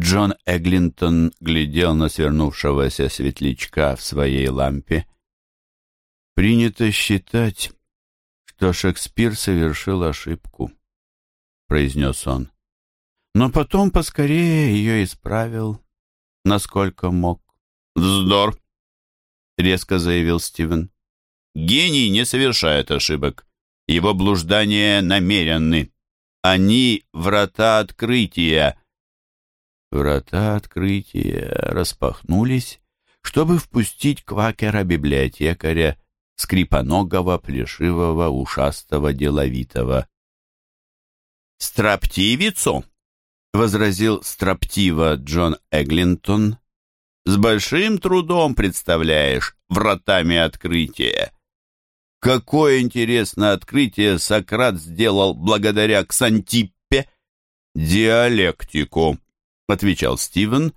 Джон Эглинтон глядел на свернувшегося светлячка в своей лампе. «Принято считать, что Шекспир совершил ошибку», — произнес он. «Но потом поскорее ее исправил, насколько мог». «Вздор!» — резко заявил Стивен. «Гений не совершает ошибок. Его блуждания намеренны. Они — врата открытия». Врата открытия распахнулись, чтобы впустить квакера-библиотекаря, скрипоногого, плешивого, ушастого, деловитого. «Строптивицу?» — возразил строптиво Джон Эглинтон. «С большим трудом представляешь вратами открытия. Какое интересное открытие Сократ сделал благодаря Ксантиппе? Диалектику» отвечал Стивен,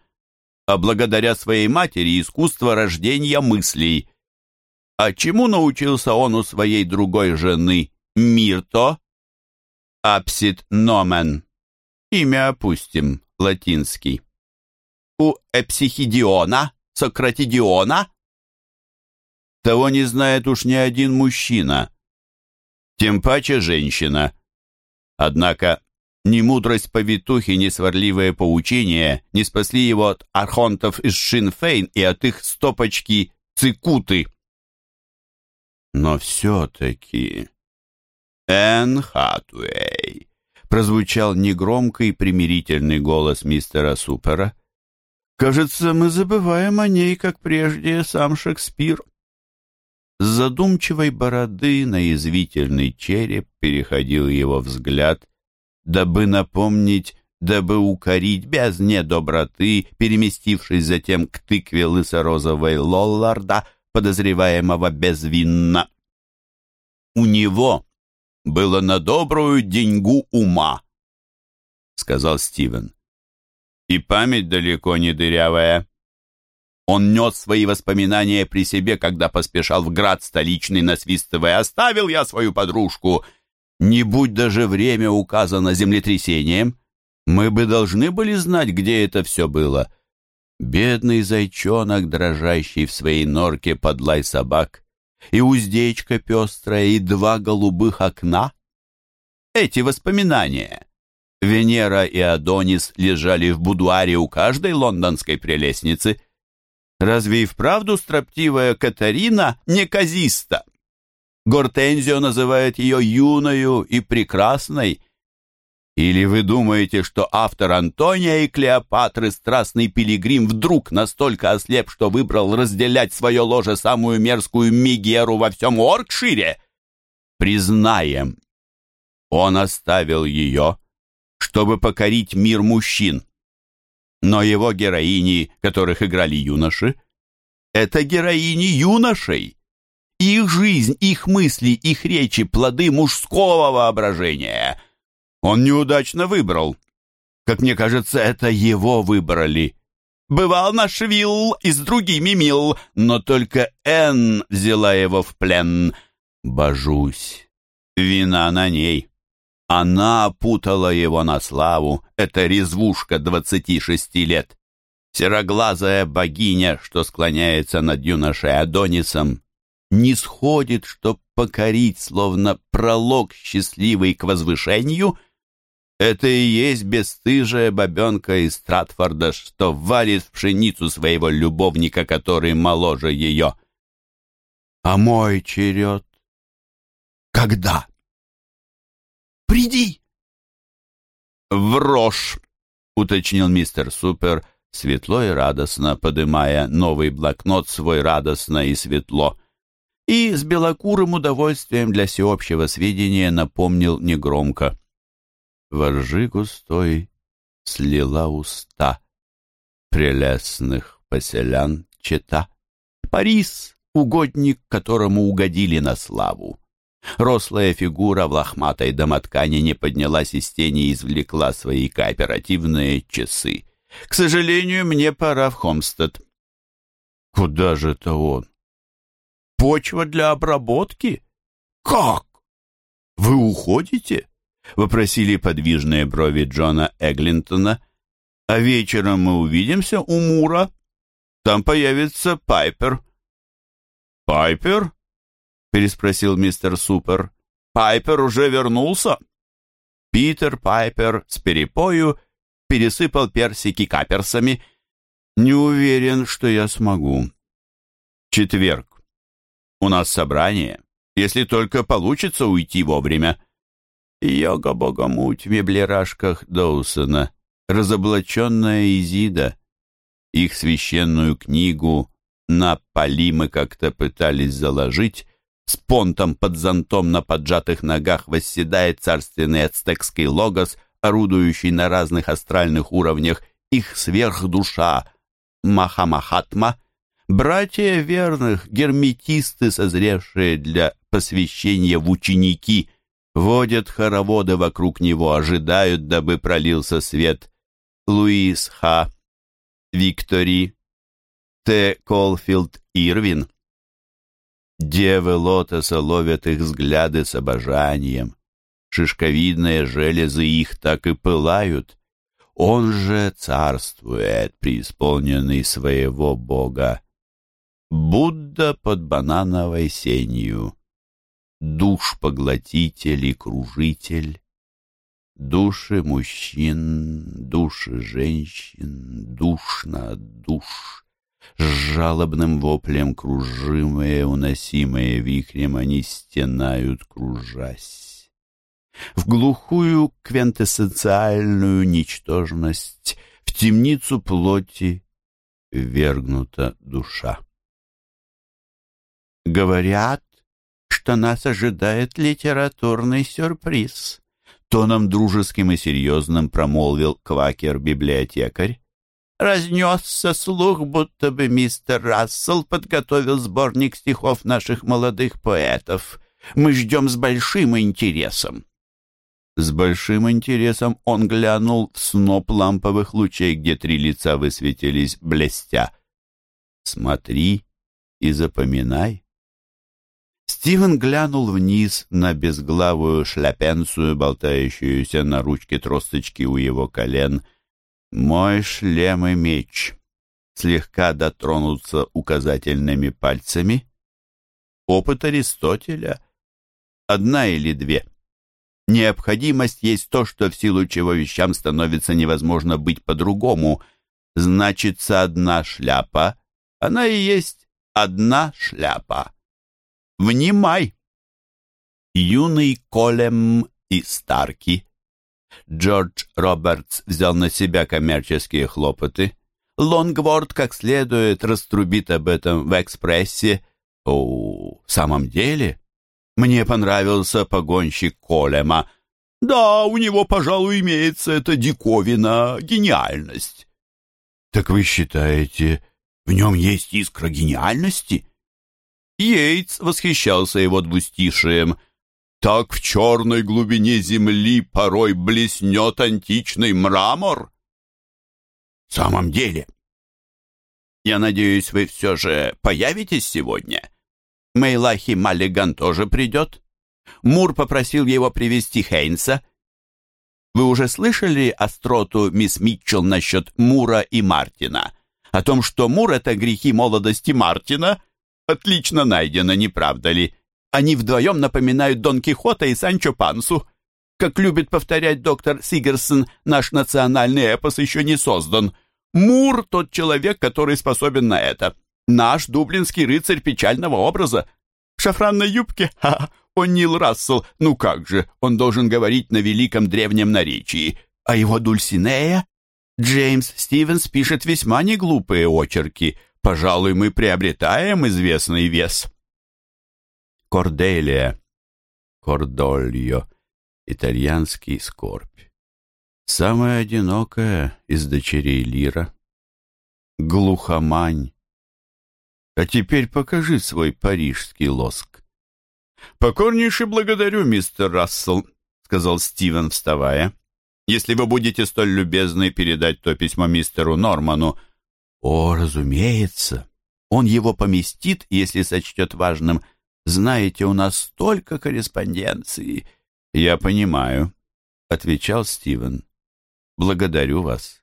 а благодаря своей матери искусство рождения мыслей. А чему научился он у своей другой жены, Мирто? Апсид номен. Имя опустим, латинский. У Эпсихидиона, Сократидиона? Того не знает уж ни один мужчина, тем паче женщина. Однако ни мудрость повитухи, ни сварливое поучение не спасли его от архонтов из Шинфейн и от их стопочки цикуты. Но все-таки... Энн Хатуэй, прозвучал негромкий примирительный голос мистера Супера. Кажется, мы забываем о ней, как прежде сам Шекспир. С задумчивой бороды на язвительный череп переходил его взгляд, дабы напомнить, дабы укорить без недоброты, переместившись затем к тыкве лысорозовой Лолларда, подозреваемого безвинно. «У него было на добрую деньгу ума», — сказал Стивен. «И память далеко не дырявая». Он нес свои воспоминания при себе, когда поспешал в град столичный, насвистывая «Оставил я свою подружку!» Не будь даже время указано землетрясением, мы бы должны были знать, где это все было. Бедный зайчонок, дрожащий в своей норке под лай собак, и уздечка пестрая, и два голубых окна. Эти воспоминания. Венера и Адонис лежали в будуаре у каждой лондонской прелестницы. Разве и вправду строптивая Катарина неказиста? Гортензио называет ее юною и прекрасной. Или вы думаете, что автор Антония и Клеопатры, страстный пилигрим, вдруг настолько ослеп, что выбрал разделять свое ложе самую мерзкую Мигеру во всем Оркшире? Признаем, он оставил ее, чтобы покорить мир мужчин. Но его героини, которых играли юноши, это героини юношей. Их жизнь, их мысли, их речи — плоды мужского воображения. Он неудачно выбрал. Как мне кажется, это его выбрали. Бывал наш Вилл и с другими мил, но только Энн взяла его в плен. Божусь, вина на ней. Она опутала его на славу, эта резвушка двадцати шести лет. Сероглазая богиня, что склоняется над юношей Адонисом, не сходит, чтоб покорить, словно пролог счастливый к возвышению, это и есть бесстыжая бабенка из Стратфорда, что валит в пшеницу своего любовника, который моложе ее. А мой черед? Когда? Приди! В уточнил мистер Супер, светло и радостно, подымая новый блокнот свой радостно и светло и с белокурым удовольствием для всеобщего сведения напомнил негромко. Воржи густой слила уста прелестных поселян чета. Парис, угодник, которому угодили на славу. Рослая фигура в лохматой домоткани не поднялась из тени и извлекла свои кооперативные часы. К сожалению, мне пора в Хомстед. Куда же это он? Почва для обработки? Как? Вы уходите? Вопросили подвижные брови Джона Эглинтона. А вечером мы увидимся у Мура. Там появится Пайпер». «Пайпер?» — переспросил мистер Супер. «Пайпер уже вернулся?» Питер Пайпер с перепою пересыпал персики каперсами. «Не уверен, что я смогу. Четверг. У нас собрание, если только получится уйти вовремя». Йога-богомуть в меблерашках Доусона, разоблаченная Изида. Их священную книгу на поли мы как-то пытались заложить, с понтом под зонтом на поджатых ногах восседает царственный ацтекский логос, орудующий на разных астральных уровнях, их сверхдуша Махамахатма, братья верных, герметисты, созревшие для посвящения в ученики, водят хороводы вокруг него, ожидают, дабы пролился свет. Луис Ха, Виктори, Т. Колфилд Ирвин. Девы лотоса ловят их взгляды с обожанием. Шишковидные железы их так и пылают. Он же царствует, преисполненный своего бога. Будда под банановой сенью. Душ-поглотитель и кружитель. Души мужчин, души женщин, душ на душ с жалобным воплем кружимые, уносимые вихрем, они стенают, кружась. В глухую квинтэссенциальную ничтожность, в темницу плоти вергнута душа. Говорят, что нас ожидает литературный сюрприз. Тоном дружеским и серьезным промолвил квакер-библиотекарь, Разнесся слух, будто бы мистер Рассел подготовил сборник стихов наших молодых поэтов. Мы ждем с большим интересом. С большим интересом он глянул в сноп ламповых лучей, где три лица высветились, блестя. «Смотри и запоминай». Стивен глянул вниз на безглавую шляпенцию, болтающуюся на ручке тросточки у его колен — мой шлем и меч. Слегка дотронуться указательными пальцами. Опыт Аристотеля. Одна или две. Необходимость есть то, что в силу чего вещам становится невозможно быть по-другому. Значится одна шляпа. Она и есть одна шляпа. Внимай! Юный Колем и Старки Джордж Робертс взял на себя коммерческие хлопоты. Лонгворд как следует раструбит об этом в экспрессе. О, в самом деле? Мне понравился погонщик Колема. Да, у него, пожалуй, имеется эта диковина, гениальность. Так вы считаете, в нем есть искра гениальности? Йейтс восхищался его двустишием — так в черной глубине земли порой блеснет античный мрамор. В самом деле, я надеюсь, вы все же появитесь сегодня. Мейлахи Маллиган тоже придет. Мур попросил его привести Хейнса. Вы уже слышали остроту мисс Митчелл насчет Мура и Мартина? О том, что Мур — это грехи молодости Мартина? Отлично найдено, не правда ли? Они вдвоем напоминают Дон Кихота и Санчо Пансу. Как любит повторять доктор Сигерсон, наш национальный эпос еще не создан. Мур — тот человек, который способен на это. Наш дублинский рыцарь печального образа. В шафранной юбке? Ха, он Нил Рассел. Ну как же, он должен говорить на великом древнем наречии. А его Дульсинея? Джеймс Стивенс пишет весьма неглупые очерки. Пожалуй, мы приобретаем известный вес. Корделия, Кордольо, итальянский скорбь. Самая одинокая из дочерей Лира. Глухомань. А теперь покажи свой парижский лоск. «Покорнейше благодарю, мистер Рассел», — сказал Стивен, вставая. «Если вы будете столь любезны передать то письмо мистеру Норману...» «О, разумеется. Он его поместит, если сочтет важным, знаете, у нас столько корреспонденции. Я понимаю, отвечал Стивен. Благодарю вас.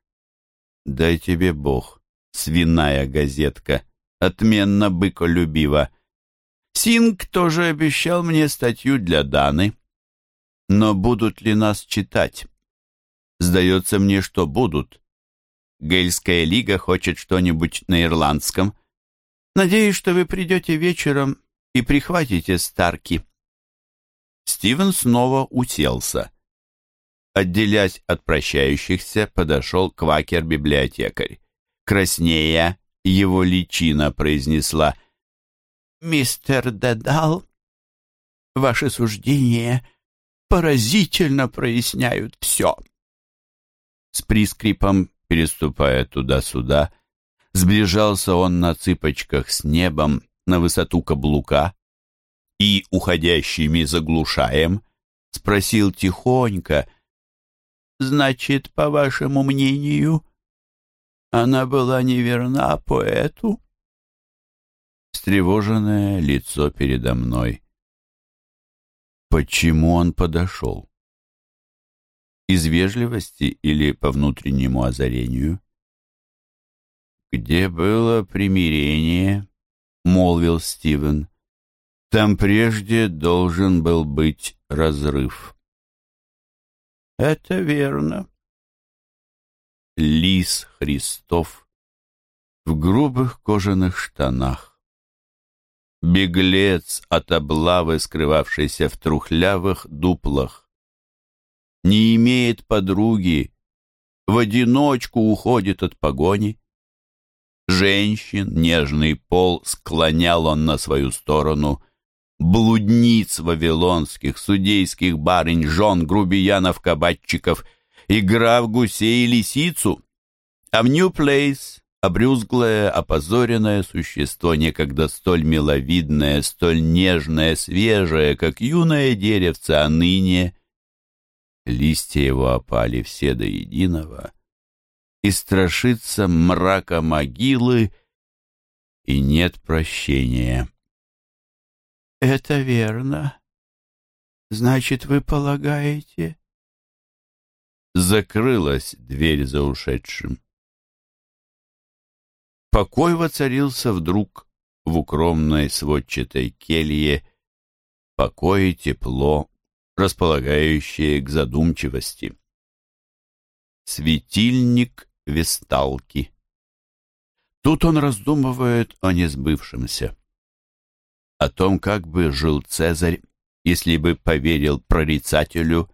Дай тебе Бог, свиная газетка, отменно быколюбива. Синг тоже обещал мне статью для Даны. Но будут ли нас читать? Сдается мне, что будут. Гельская лига хочет что-нибудь на ирландском. Надеюсь, что вы придете вечером и прихватите Старки. Стивен снова уселся. Отделясь от прощающихся, подошел квакер-библиотекарь. Краснея, его личина произнесла «Мистер Дедал, ваши суждения поразительно проясняют все». С прискрипом, переступая туда-сюда, сближался он на цыпочках с небом на высоту каблука и, уходящими заглушаем, спросил тихонько, «Значит, по вашему мнению, она была неверна поэту?» Встревоженное лицо передо мной. Почему он подошел? Из вежливости или по внутреннему озарению? «Где было примирение?» — молвил Стивен. «Там прежде должен был быть разрыв». «Это верно». Лис Христов в грубых кожаных штанах. Беглец от облавы, скрывавшийся в трухлявых дуплах не имеет подруги, в одиночку уходит от погони. Женщин нежный пол склонял он на свою сторону, блудниц вавилонских, судейских барынь, жен, грубиянов, кабачиков, игра в гусей и лисицу. А в Нью-Плейс обрюзглое, опозоренное существо, некогда столь миловидное, столь нежное, свежее, как юное деревце, а ныне листья его опали все до единого, и страшится мрака могилы, и нет прощения. «Это верно. Значит, вы полагаете...» Закрылась дверь за ушедшим. Покой воцарился вдруг в укромной сводчатой келье, покой и тепло, располагающее к задумчивости. Светильник Весталки. Тут он раздумывает о несбывшемся. О том, как бы жил Цезарь, если бы поверил прорицателю,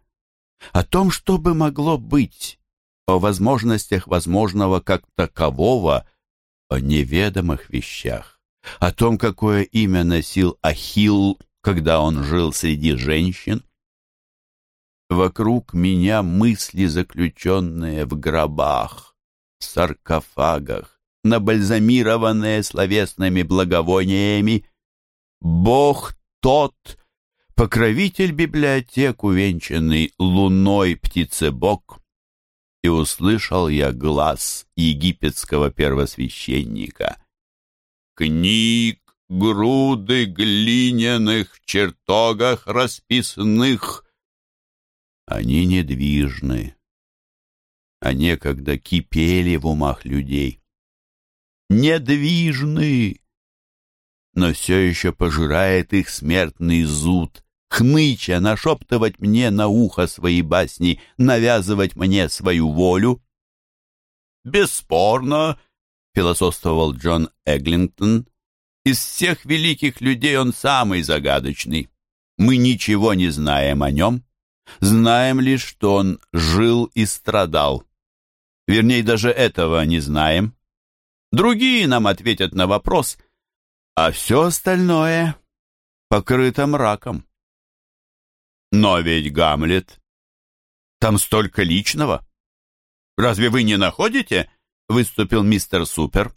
о том, что бы могло быть, о возможностях возможного как такового, о неведомых вещах, о том, какое имя носил Ахилл, когда он жил среди женщин, Вокруг меня мысли, заключенные в гробах, саркофагах, набальзамированные словесными благовониями. Бог тот, покровитель библиотек, увенчанный луной птицебок. И услышал я глаз египетского первосвященника. Книг груды глиняных чертогах расписных они недвижны, а некогда кипели в умах людей. Недвижны, но все еще пожирает их смертный зуд, хныча, нашептывать мне на ухо свои басни, навязывать мне свою волю. «Бесспорно», — философствовал Джон Эглингтон, «из всех великих людей он самый загадочный. Мы ничего не знаем о нем, Знаем лишь, что он жил и страдал. Вернее, даже этого не знаем. Другие нам ответят на вопрос, а все остальное покрыто мраком. Но ведь Гамлет... Там столько личного. Разве вы не находите? Выступил мистер Супер.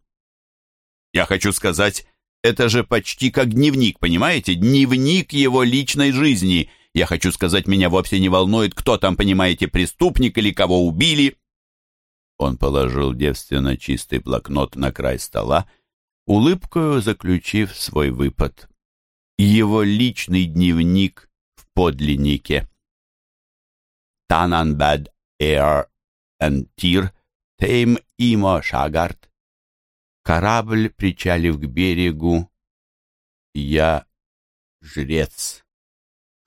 Я хочу сказать, это же почти как дневник, понимаете? Дневник его личной жизни. Я хочу сказать, меня вовсе не волнует, кто там, понимаете, преступник или кого убили». Он положил девственно чистый блокнот на край стола, улыбкою заключив свой выпад. Его личный дневник в подлиннике. Тананбад Air and Тир Тейм Имо Шагард. Корабль, причалив к берегу. Я жрец.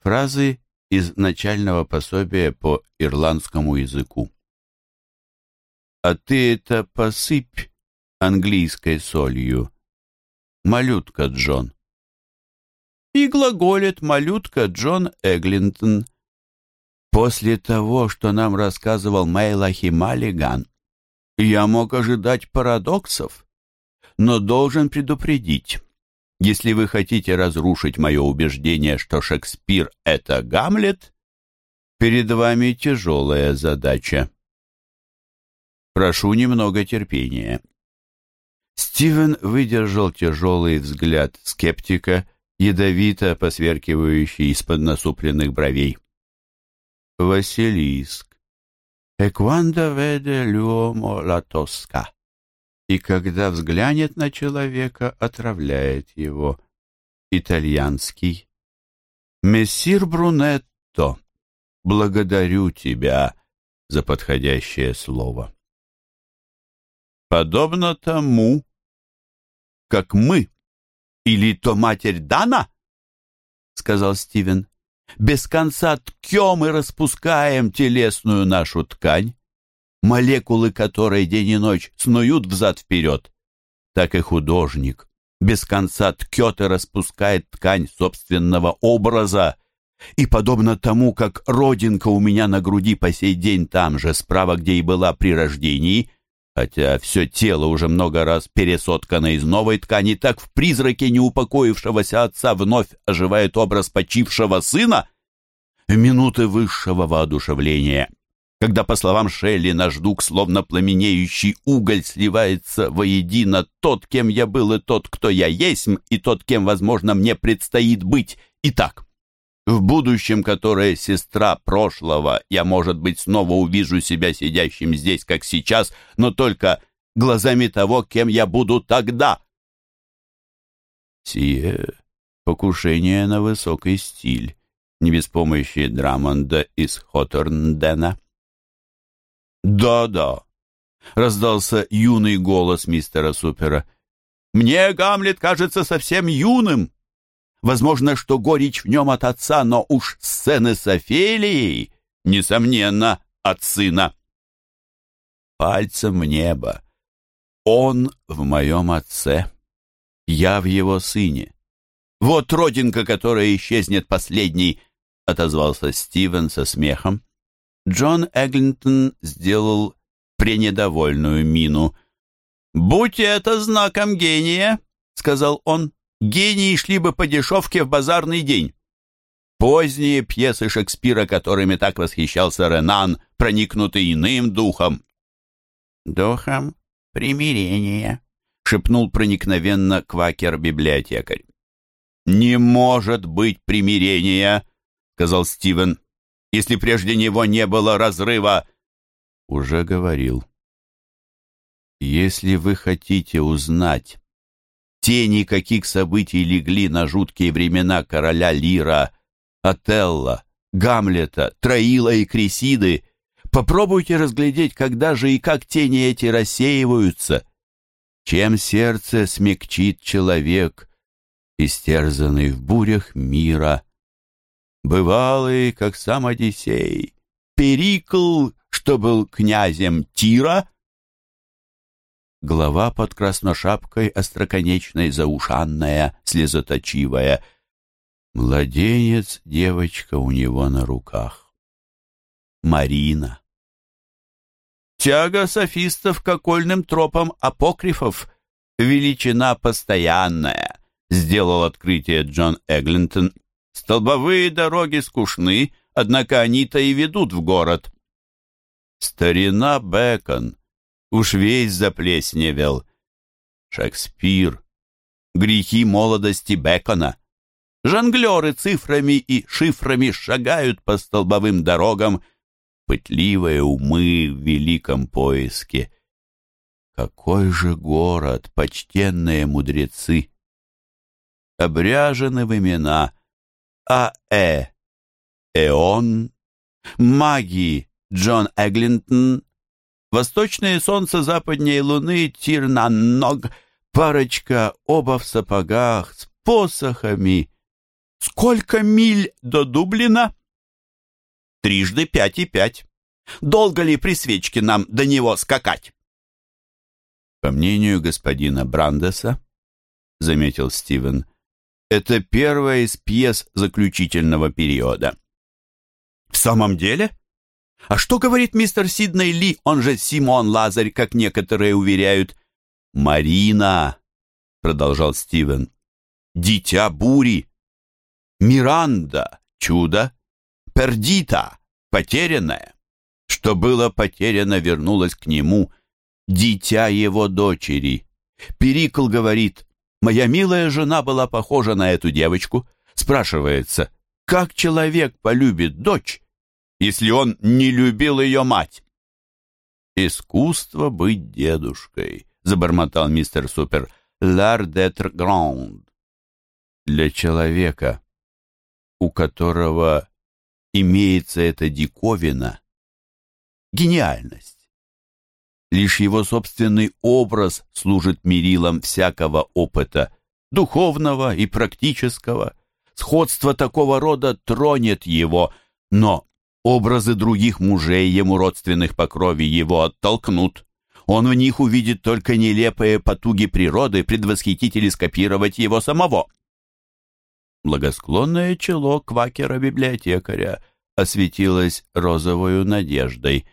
Фразы из начального пособия по ирландскому языку. А ты это посыпь английской солью. Малютка Джон. И глаголит малютка Джон Эглинтон. После того, что нам рассказывал Мейлахи Маллиган, я мог ожидать парадоксов, но должен предупредить. Если вы хотите разрушить мое убеждение, что Шекспир — это Гамлет, перед вами тяжелая задача. Прошу немного терпения. Стивен выдержал тяжелый взгляд скептика, ядовито посверкивающий из-под насупленных бровей. Василиск. Экванда веде люомо ла тоска. И когда взглянет на человека, отравляет его. Итальянский. Мессир Брунетто, благодарю тебя за подходящее слово. Подобно тому, как мы, или то матерь Дана, сказал Стивен, без конца ткем и распускаем телесную нашу ткань, молекулы которой день и ночь снуют взад-вперед, так и художник без конца ткет и распускает ткань собственного образа, и подобно тому, как родинка у меня на груди по сей день там же, справа, где и была при рождении, хотя все тело уже много раз пересоткано из новой ткани, так в призраке неупокоившегося отца вновь оживает образ почившего сына, в минуты высшего воодушевления, когда, по словам Шелли, наш дух, словно пламенеющий уголь, сливается воедино тот, кем я был, и тот, кто я есть, и тот, кем, возможно, мне предстоит быть. Итак, в будущем, которое сестра прошлого, я, может быть, снова увижу себя сидящим здесь, как сейчас, но только глазами того, кем я буду тогда. Сие покушение на высокий стиль, не без помощи Драмонда из Хоторндена. «Да-да», — раздался юный голос мистера Супера. «Мне Гамлет кажется совсем юным». Возможно, что горечь в нем от отца, но уж сцены с Офелией, несомненно, от сына. Пальцем в небо. Он в моем отце, я в его сыне. Вот родинка, которая исчезнет последней, отозвался Стивен со смехом. Джон Эглинтон сделал пренедовольную мину. «Будь это знаком гения», — сказал он, гении шли бы по дешевке в базарный день. Поздние пьесы Шекспира, которыми так восхищался Ренан, проникнуты иным духом. «Духом примирения», — шепнул проникновенно квакер-библиотекарь. «Не может быть примирения», — сказал Стивен, «если прежде него не было разрыва». «Уже говорил». «Если вы хотите узнать, Тени каких событий легли на жуткие времена короля Лира, Отелла, Гамлета, Троила и Кресиды. Попробуйте разглядеть, когда же и как тени эти рассеиваются. Чем сердце смягчит человек, истерзанный в бурях мира. Бывалый, как сам Одиссей, Перикл, что был князем Тира, Голова под красношапкой, остроконечной, заушанная, слезоточивая. Младенец, девочка у него на руках. Марина. Тяга софистов к окольным тропам апокрифов. Величина постоянная, сделал открытие Джон Эглинтон. Столбовые дороги скучны, однако они-то и ведут в город. Старина Бекон, уж весь заплесневел. Шекспир, грехи молодости Бекона. Жонглеры цифрами и шифрами шагают по столбовым дорогам, пытливые умы в великом поиске. Какой же город, почтенные мудрецы! Обряжены в имена А.Э. Эон, маги Джон Эглинтон, Восточное солнце западней луны Тирнанног, парочка, оба в сапогах, с посохами. Сколько миль до Дублина? Трижды пять и пять. Долго ли при свечке нам до него скакать? По мнению господина Брандеса, заметил Стивен, это первая из пьес заключительного периода. В самом деле? А что говорит мистер Сидней Ли, он же Симон Лазарь, как некоторые уверяют? Марина, продолжал Стивен, дитя бури. Миранда, чудо. Пердита, потерянная. Что было потеряно, вернулось к нему. Дитя его дочери. Перикл говорит, моя милая жена была похожа на эту девочку. Спрашивается, как человек полюбит дочь, если он не любил ее мать? «Искусство быть дедушкой», — забормотал мистер Супер. «L'art d'être grand». Для человека, у которого имеется эта диковина, гениальность. Лишь его собственный образ служит мерилом всякого опыта, духовного и практического, Сходство такого рода тронет его, но образы других мужей, ему родственных по крови, его оттолкнут. Он в них увидит только нелепые потуги природы предвосхитить или скопировать его самого. Благосклонное чело квакера-библиотекаря осветилось розовою надеждой.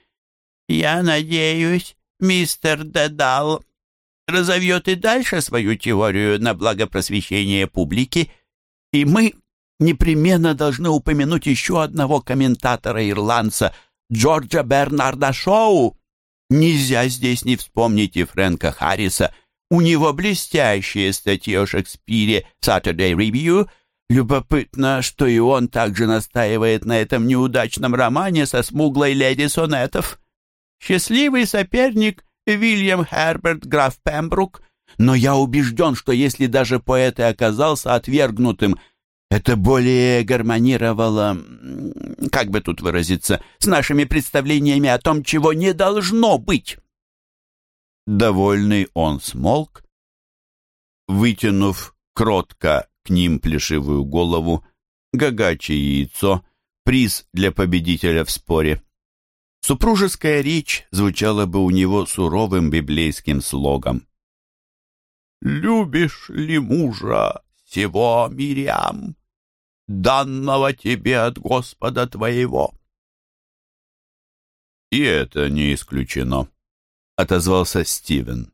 «Я надеюсь, мистер Дедал разовьет и дальше свою теорию на благо просвещения публики и мы непременно должны упомянуть еще одного комментатора-ирландца, Джорджа Бернарда Шоу. Нельзя здесь не вспомнить и Фрэнка Харриса. У него блестящие статьи о Шекспире Saturday Review. Любопытно, что и он также настаивает на этом неудачном романе со смуглой леди сонетов. Счастливый соперник Вильям Херберт граф Пембрук но я убежден, что если даже поэт и оказался отвергнутым, это более гармонировало, как бы тут выразиться, с нашими представлениями о том, чего не должно быть. Довольный он смолк, вытянув кротко к ним плешивую голову, гагачье яйцо, приз для победителя в споре. Супружеская речь звучала бы у него суровым библейским слогом. Любишь ли мужа сего, Мириам, данного тебе от Господа твоего?» «И это не исключено», — отозвался Стивен.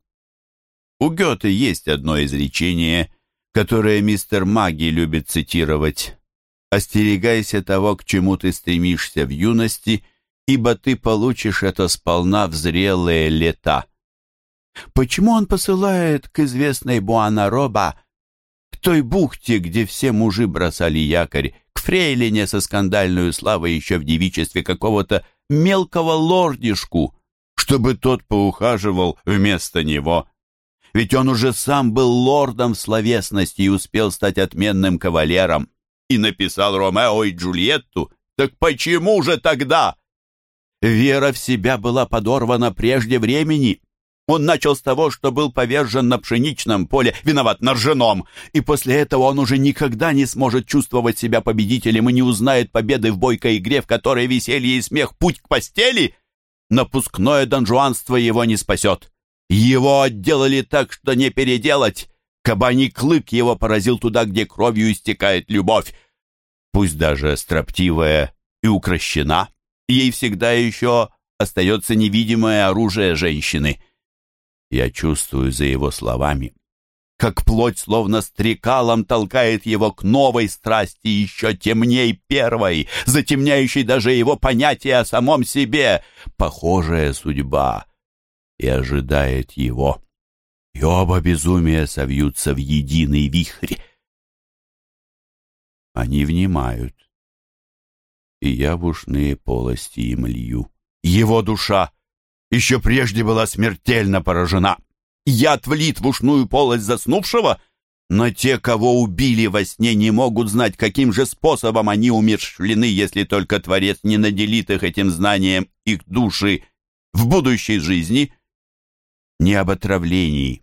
«У Гёте есть одно изречение, которое мистер Маги любит цитировать. «Остерегайся того, к чему ты стремишься в юности, ибо ты получишь это сполна в зрелые лета». Почему он посылает к известной Буанароба, к той бухте, где все мужи бросали якорь, к фрейлине со скандальной славой еще в девичестве какого-то мелкого лордишку, чтобы тот поухаживал вместо него? Ведь он уже сам был лордом в словесности и успел стать отменным кавалером. И написал Ромео и Джульетту. Так почему же тогда? Вера в себя была подорвана прежде времени. Он начал с того, что был повержен на пшеничном поле, виноват на ржаном, и после этого он уже никогда не сможет чувствовать себя победителем и не узнает победы в бойкой игре, в которой веселье и смех путь к постели. Напускное донжуанство его не спасет. Его отделали так, что не переделать. Кабаний клык его поразил туда, где кровью истекает любовь. Пусть даже строптивая и укращена, ей всегда еще остается невидимое оружие женщины — я чувствую за его словами, как плоть словно стрекалом толкает его к новой страсти еще темней первой, затемняющей даже его понятие о самом себе. Похожая судьба и ожидает его. И оба безумия совьются в единый вихрь. Они внимают, и я в ушные полости им лью. Его душа еще прежде была смертельно поражена. Яд влит в ушную полость заснувшего, но те, кого убили во сне, не могут знать, каким же способом они умершлены, если только Творец не наделит их этим знанием их души в будущей жизни? Не об отравлении,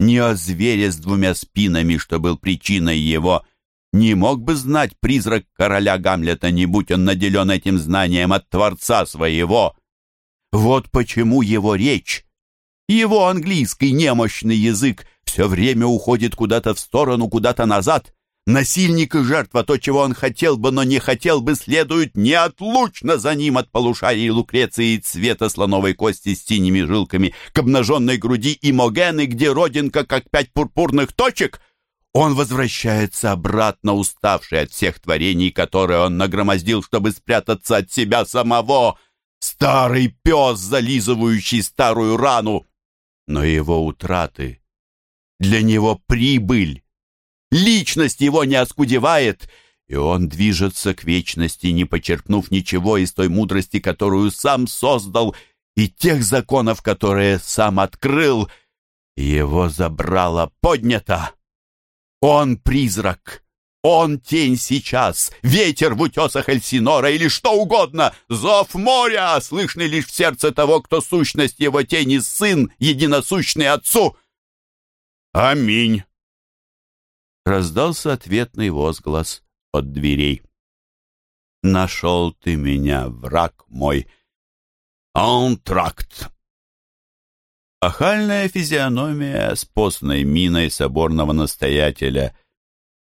не о звере с двумя спинами, что был причиной его, не мог бы знать призрак короля Гамлета, не будь он наделен этим знанием от Творца своего. Вот почему его речь, его английский немощный язык все время уходит куда-то в сторону, куда-то назад, Насильник и жертва, то, чего он хотел бы, но не хотел бы, следуют неотлучно за ним от полушарий Лукреции цвета слоновой кости с синими жилками к обнаженной груди и Могены, где родинка, как пять пурпурных точек. Он возвращается обратно, уставший от всех творений, которые он нагромоздил, чтобы спрятаться от себя самого. Старый пес, зализывающий старую рану. Но его утраты для него прибыль. Личность его не оскудевает, и он движется к вечности, не почерпнув ничего из той мудрости, которую сам создал, и тех законов, которые сам открыл. Его забрало поднято. Он призрак. Он тень сейчас, ветер в утесах Эльсинора или что угодно, зов моря, слышный лишь в сердце того, кто сущность его тени, сын, единосущный отцу. Аминь раздался ответный возглас от дверей. «Нашел ты меня, враг мой! Антракт!» Охальная физиономия с постной миной соборного настоятеля.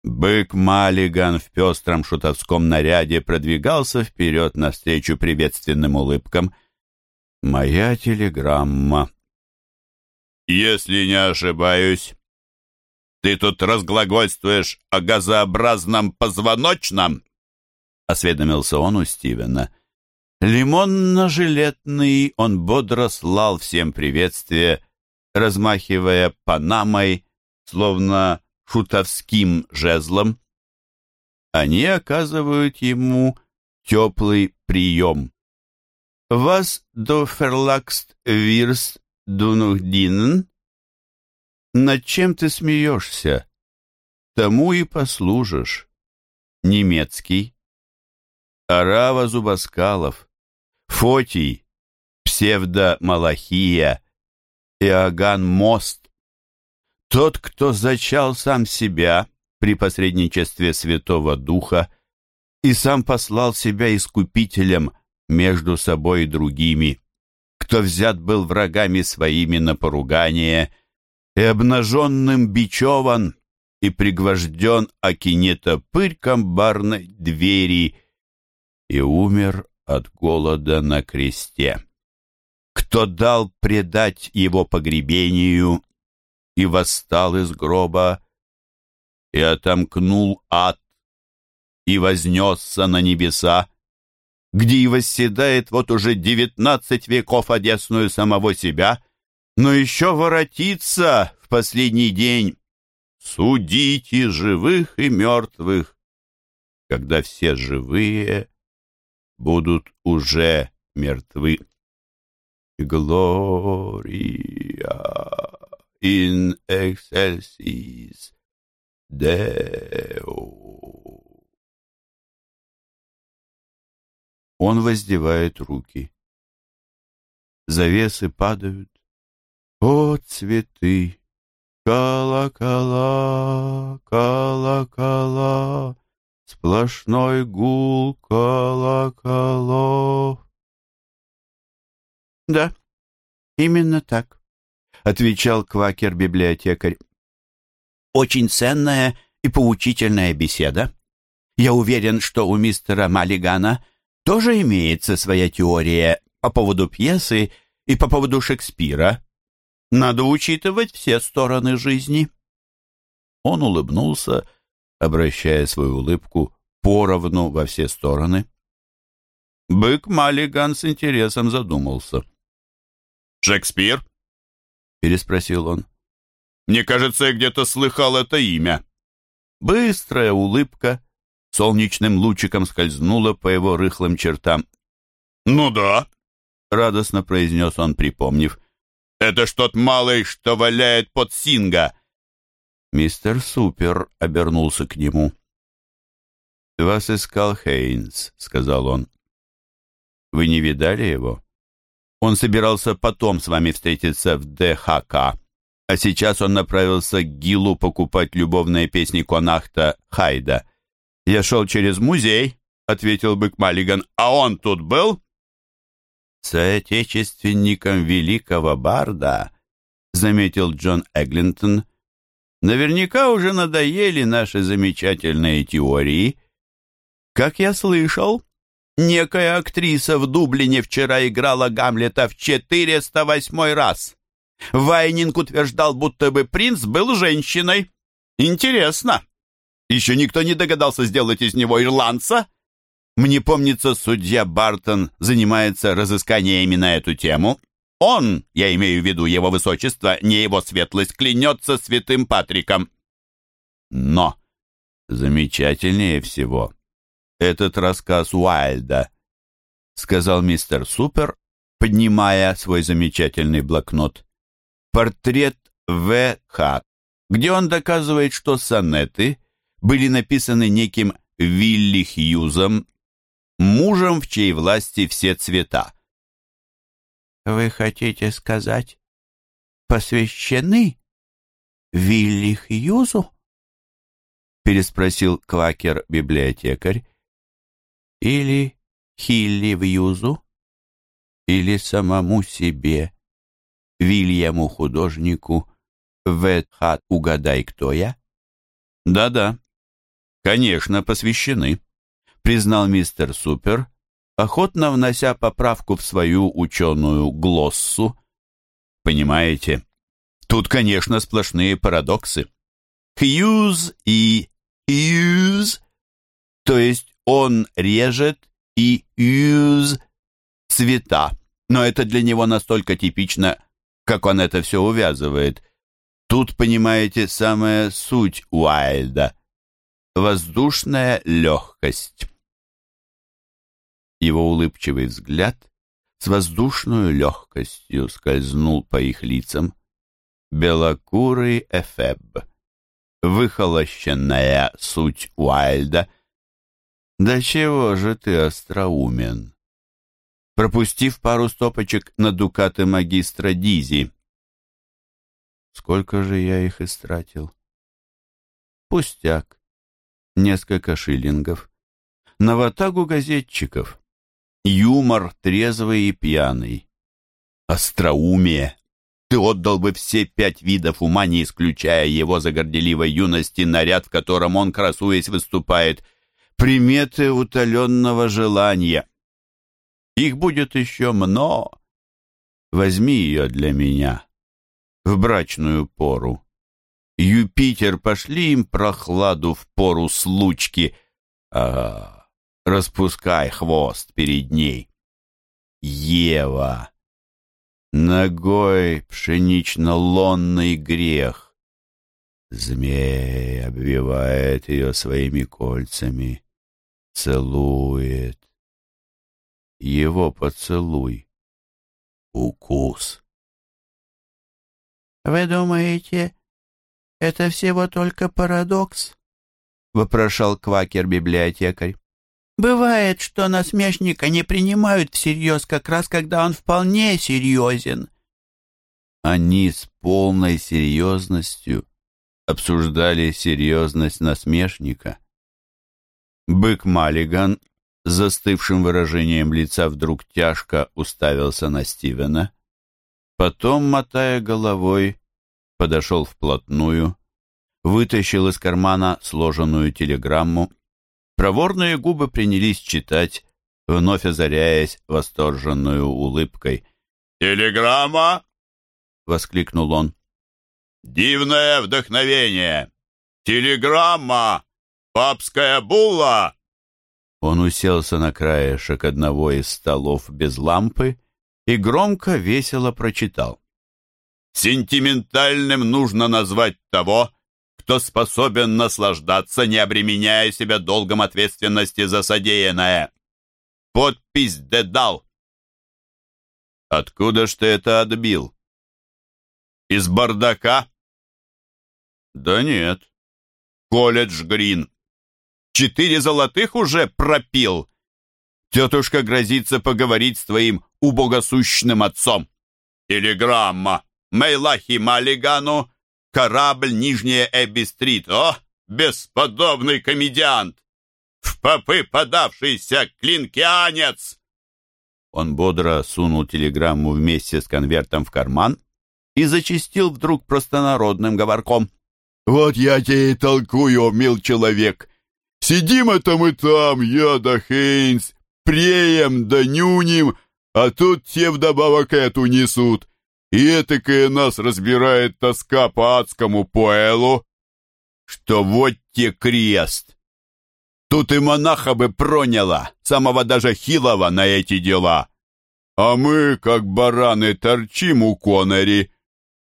Бык Маллиган в пестром шутовском наряде продвигался вперед навстречу приветственным улыбкам. «Моя телеграмма». «Если не ошибаюсь, «Ты тут разглагольствуешь о газообразном позвоночном?» — осведомился он у Стивена. Лимонно-жилетный он бодро слал всем приветствие, размахивая панамой, словно шутовским жезлом. Они оказывают ему теплый прием. «Вас до ферлакст вирс дунухдинен?» Над чем ты смеешься? Тому и послужишь. Немецкий. Арава Зубаскалов. Фотий. Псевдо-Малахия. Иоганн Мост. Тот, кто зачал сам себя при посредничестве Святого Духа и сам послал себя искупителем между собой и другими, кто взят был врагами своими на поругание – и обнаженным бичеван, и пригвожден акинета пырьком барной двери, и умер от голода на кресте. Кто дал предать его погребению и восстал из гроба, и отомкнул ад, и вознесся на небеса, где и восседает вот уже девятнадцать веков одесную самого себя — но еще воротиться в последний день. Судите живых и мертвых, когда все живые будут уже мертвы. Gloria in excelsis Deo. Он воздевает руки. Завесы падают, о, цветы! Колокола, колокола, Сплошной гул колоколов. Да, именно так, отвечал квакер-библиотекарь. Очень ценная и поучительная беседа. Я уверен, что у мистера Маллигана тоже имеется своя теория по поводу пьесы и по поводу Шекспира, надо учитывать все стороны жизни. Он улыбнулся, обращая свою улыбку поровну во все стороны. Бык Маллиган с интересом задумался. «Шекспир?» — переспросил он. «Мне кажется, я где-то слыхал это имя». Быстрая улыбка солнечным лучиком скользнула по его рыхлым чертам. «Ну да», — радостно произнес он, припомнив. Это ж тот малый, что валяет под Синга!» Мистер Супер обернулся к нему. «Вас искал Хейнс», — сказал он. «Вы не видали его?» Он собирался потом с вами встретиться в ДХК, а сейчас он направился к Гилу покупать любовные песни Конахта Хайда. «Я шел через музей», — ответил бык Маллиган, — «а он тут был?» «Соотечественником великого барда», — заметил Джон Эглинтон, — «наверняка уже надоели наши замечательные теории. Как я слышал, некая актриса в Дублине вчера играла Гамлета в 408 раз. Вайнинг утверждал, будто бы принц был женщиной. Интересно. Еще никто не догадался сделать из него ирландца?» Мне помнится, судья Бартон занимается разысканиями на эту тему. Он, я имею в виду его высочество, не его светлость, клянется святым Патриком. Но замечательнее всего этот рассказ Уайльда, сказал мистер Супер, поднимая свой замечательный блокнот. Портрет В. Х., где он доказывает, что сонеты были написаны неким Вилли Хьюзом мужем, в чьей власти все цвета. Вы хотите сказать, посвящены Вилли Хьюзу? переспросил квакер-библиотекарь. Или Хилли Вьюзу? Или самому себе, Вильяму художнику, Ветхат угадай, кто я? Да-да, конечно, посвящены признал мистер Супер, охотно внося поправку в свою ученую глоссу. Понимаете, тут, конечно, сплошные парадоксы. Хьюз и Хьюз, то есть он режет и Хьюз цвета, но это для него настолько типично, как он это все увязывает. Тут, понимаете, самая суть Уайльда — воздушная легкость. Его улыбчивый взгляд с воздушной легкостью скользнул по их лицам. Белокурый Эфеб, выхолощенная суть Уайльда. «Да чего же ты остроумен?» Пропустив пару стопочек на дукаты магистра Дизи. Сколько же я их истратил? Пустяк. Несколько шиллингов. На ватагу газетчиков юмор трезвый и пьяный. Остроумие. Ты отдал бы все пять видов ума, не исключая его за горделивой юности, наряд, в котором он, красуясь, выступает. Приметы утоленного желания. Их будет еще много. Возьми ее для меня в брачную пору. Юпитер, пошли им прохладу в пору случки. А, распускай хвост перед ней. Ева. Ногой пшенично-лонный грех. Змей обвивает ее своими кольцами, целует. Его поцелуй. Укус. «Вы думаете, это всего только парадокс?» — вопрошал квакер-библиотекарь. Бывает, что насмешника не принимают всерьез, как раз когда он вполне серьезен. Они с полной серьезностью обсуждали серьезность насмешника. Бык Маллиган застывшим выражением лица вдруг тяжко уставился на Стивена. Потом, мотая головой, подошел вплотную, вытащил из кармана сложенную телеграмму Проворные губы принялись читать, вновь озаряясь восторженную улыбкой. «Телеграмма!» — воскликнул он. «Дивное вдохновение! Телеграмма! Папская булла!» Он уселся на краешек одного из столов без лампы и громко, весело прочитал. «Сентиментальным нужно назвать того, кто способен наслаждаться, не обременяя себя долгом ответственности за содеянное. Подпись Дедал. Откуда ж ты это отбил? Из бардака? Да нет. Колледж Грин. Четыре золотых уже пропил. Тетушка грозится поговорить с твоим убогосущным отцом. Телеграмма. Мейлахи Малигану. Корабль Нижняя Эбби-стрит. О, бесподобный комедиант! В попы подавшийся клинкианец!» Он бодро сунул телеграмму вместе с конвертом в карман и зачистил вдруг простонародным говорком. «Вот я тебе и толкую, мил человек. Сидим это мы там, я да Хейнс, преем да нюним, а тут те вдобавок эту несут. И этакая нас разбирает тоска по адскому поэлу, что вот те крест. Тут и монаха бы проняла, самого даже хилого на эти дела. А мы, как бараны, торчим у Коннери.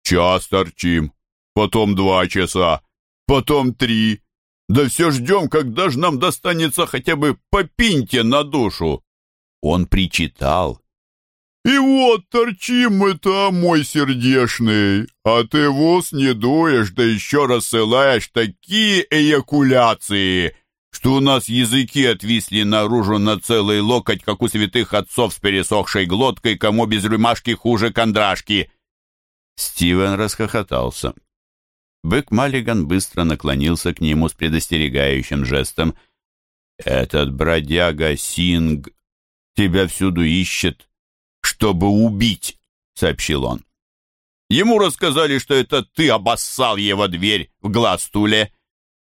Час торчим, потом два часа, потом три. Да все ждем, когда же нам достанется хотя бы по пинте на душу. Он причитал. И вот торчим мы там, мой сердешный, а ты воз не дуешь, да еще рассылаешь такие эякуляции, что у нас языки отвисли наружу на целый локоть, как у святых отцов с пересохшей глоткой, кому без рюмашки хуже кондрашки. Стивен расхохотался. Бэк Маллиган быстро наклонился к нему с предостерегающим жестом. «Этот бродяга Синг тебя всюду ищет, чтобы убить», — сообщил он. «Ему рассказали, что это ты обоссал его дверь в глаз-туле».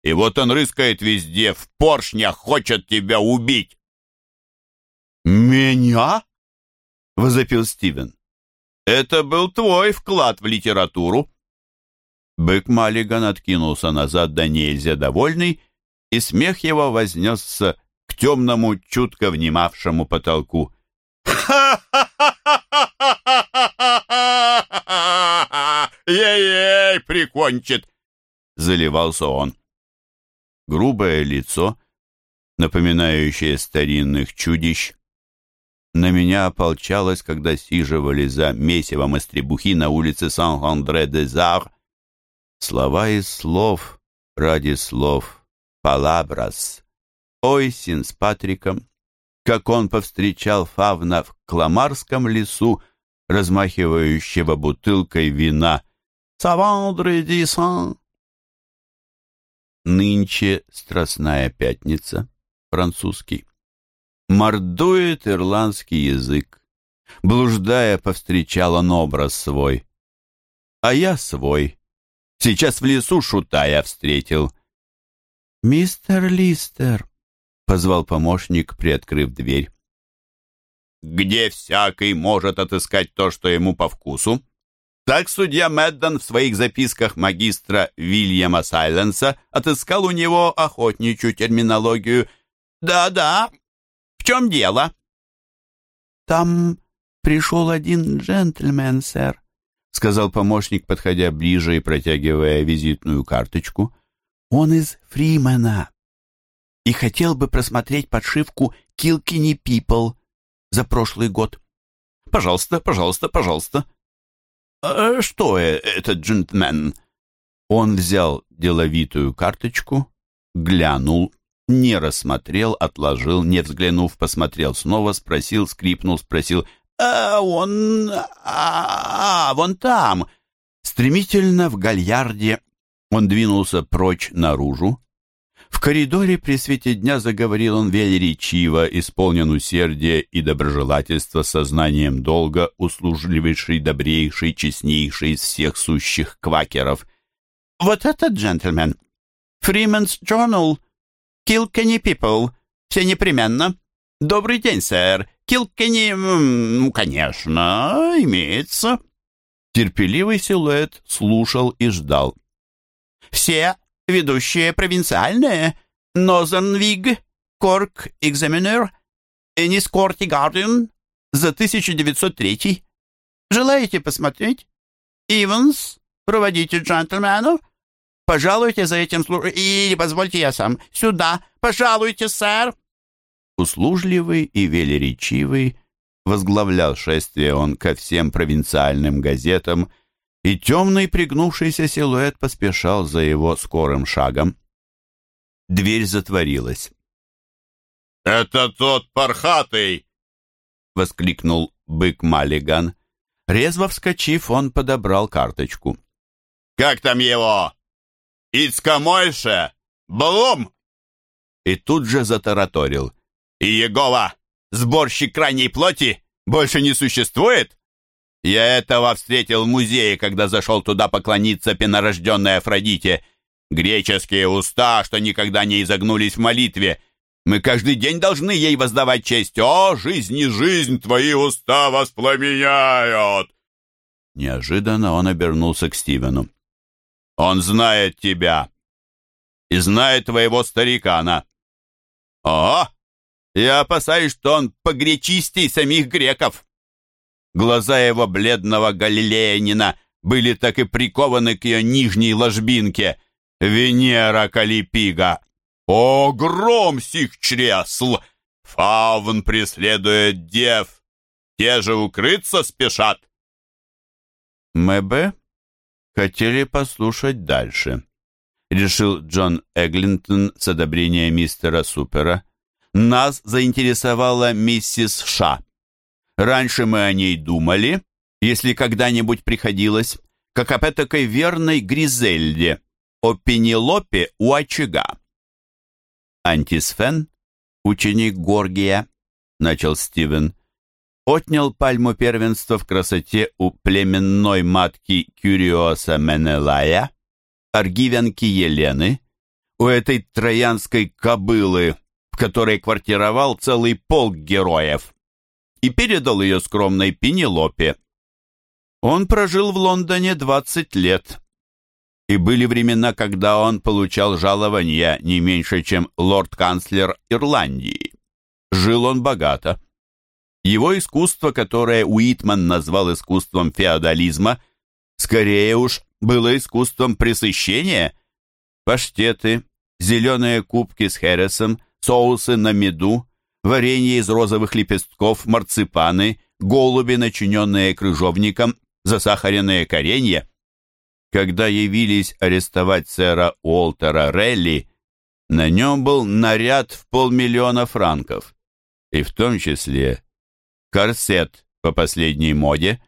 И вот он рыскает везде, в поршнях, хочет тебя убить. «Меня?» — возопил Стивен. «Это был твой вклад в литературу». Бык Маллиган откинулся назад да нельзя довольный, и смех его вознесся к темному, чутко внимавшему потолку. «Ей-ей, прикончит!» — заливался он грубое лицо, напоминающее старинных чудищ. На меня ополчалось, когда сиживали за месивом из требухи на улице Сан-Андре-де-Зар. Слова из слов ради слов. Палабрас. Ойсин с Патриком. Как он повстречал Фавна в Кламарском лесу, размахивающего бутылкой вина. «Савандре ди сан!» Нынче Страстная Пятница, французский. Мордует ирландский язык. Блуждая, повстречал он образ свой. А я свой. Сейчас в лесу шутая встретил. «Мистер Листер», — позвал помощник, приоткрыв дверь. «Где всякий может отыскать то, что ему по вкусу?» Так судья Мэддон в своих записках магистра Вильяма Сайленса отыскал у него охотничью терминологию. «Да-да, в чем дело?» «Там пришел один джентльмен, сэр», — сказал помощник, подходя ближе и протягивая визитную карточку. «Он из Фримена и хотел бы просмотреть подшивку «Килкини Пипл» за прошлый год». «Пожалуйста, пожалуйста, пожалуйста», а «Что э, этот джентльмен?» Он взял деловитую карточку, глянул, не рассмотрел, отложил, не взглянув, посмотрел снова, спросил, скрипнул, спросил. «А он... А, а вон там!» Стремительно в гальярде он двинулся прочь наружу, коридоре при свете дня заговорил он велеречиво, исполнен усердия и доброжелательства сознанием долга, услужливейший, добрейший, честнейший из всех сущих квакеров. «Вот этот джентльмен! Freeman's Journal! Kilkenny People! Все непременно! Добрый день, сэр! Kilkenny... Ну, конечно, имеется!» Терпеливый силуэт слушал и ждал. «Все ведущие провинциальные, Нозенвиг, Корк Экзаменер, Энискорти Гардиан за 1903. Желаете посмотреть? Иванс, проводите джентльменов. Пожалуйте за этим служ... Или позвольте я сам. Сюда. Пожалуйте, сэр. Услужливый и велеречивый возглавлял шествие он ко всем провинциальным газетам, и темный пригнувшийся силуэт поспешал за его скорым шагом. Дверь затворилась. «Это тот пархатый!» — воскликнул бык Маллиган. Резво вскочив, он подобрал карточку. «Как там его? Ицкомойше? Блум!» И тут же затараторил. «И Егова, сборщик крайней плоти, больше не существует? Я этого встретил в музее, когда зашел туда поклониться пенорожденной Афродите. Греческие уста, что никогда не изогнулись в молитве. Мы каждый день должны ей воздавать честь. О, жизнь и жизнь, твои уста воспламеняют!» Неожиданно он обернулся к Стивену. «Он знает тебя и знает твоего старикана». «О, я опасаюсь, что он погречистей самих греков». Глаза его бледного галилеянина были так и прикованы к ее нижней ложбинке. Венера Калипига. О, гром сих чресл! Фавн преследует дев. Те же укрыться спешат. МБ хотели послушать дальше. Решил Джон Эглинтон с одобрения мистера Супера. Нас заинтересовала миссис Ша. Раньше мы о ней думали, если когда-нибудь приходилось, как об этакой верной Гризельде, о Пенелопе у очага. Антисфен, ученик Горгия, начал Стивен, отнял пальму первенства в красоте у племенной матки Кюриоса Менелая, аргивянки Елены, у этой троянской кобылы, в которой квартировал целый полк героев и передал ее скромной Пенелопе. Он прожил в Лондоне 20 лет, и были времена, когда он получал жалования не меньше, чем лорд-канцлер Ирландии. Жил он богато. Его искусство, которое Уитман назвал искусством феодализма, скорее уж было искусством пресыщения. Паштеты, зеленые кубки с хересом, соусы на меду, варенье из розовых лепестков, марципаны, голуби, начиненные крыжовником, засахаренные коренья. Когда явились арестовать сэра Уолтера Релли, на нем был наряд в полмиллиона франков, и в том числе корсет по последней моде.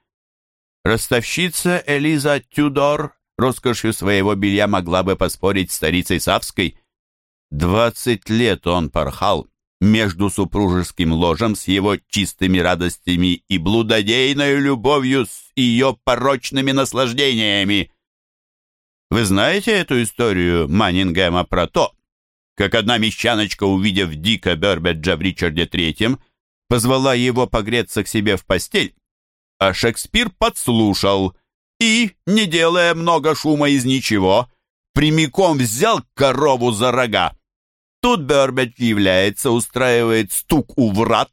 Ростовщица Элиза Тюдор роскошью своего белья могла бы поспорить с старицей Савской. Двадцать лет он порхал, между супружеским ложем с его чистыми радостями и блудодейной любовью с ее порочными наслаждениями. Вы знаете эту историю Маннингема про то, как одна мещаночка, увидев Дика Бербеджа в Ричарде Третьем, позвала его погреться к себе в постель, а Шекспир подслушал и, не делая много шума из ничего, прямиком взял корову за рога. Тут Бербет является, устраивает стук у врат,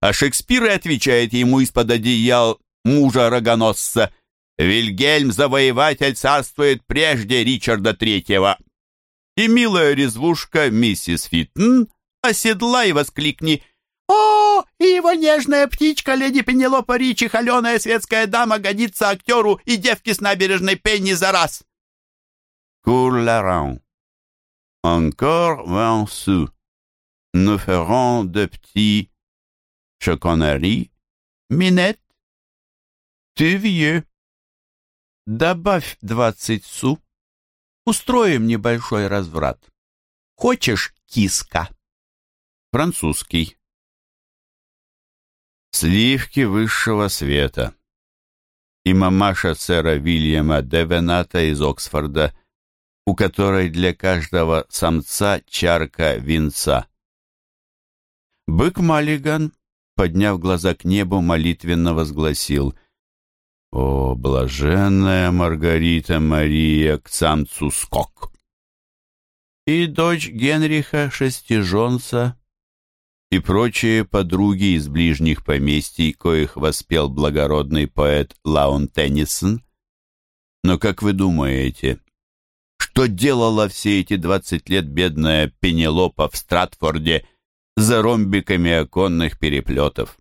а Шекспир и отвечает ему из-под одеял мужа-рогоносца «Вильгельм Завоеватель царствует прежде Ричарда Третьего». И милая резвушка миссис Фиттон оседла и воскликни «О, и его нежная птичка, леди Пенелопа Ричи, холеная светская дама, годится актеру и девке с набережной Пенни за раз!» Кур-ларан Encore vingt sous. Nous ferons de petits choconneries. Минет, ты vieux. Добавь двадцать су. Устроим небольшой разврат. Хочешь, киска? Французский. Сливки высшего света. И мамаша сэра Вильяма Девената из Оксфорда у которой для каждого самца чарка винца. Бык Маллиган, подняв глаза к небу, молитвенно возгласил «О, блаженная Маргарита Мария к самцу скок!» И дочь Генриха Шестижонца и прочие подруги из ближних поместий, коих воспел благородный поэт Лаун Теннисон. Но, как вы думаете, что делала все эти двадцать лет бедная Пенелопа в Стратфорде за ромбиками оконных переплетов.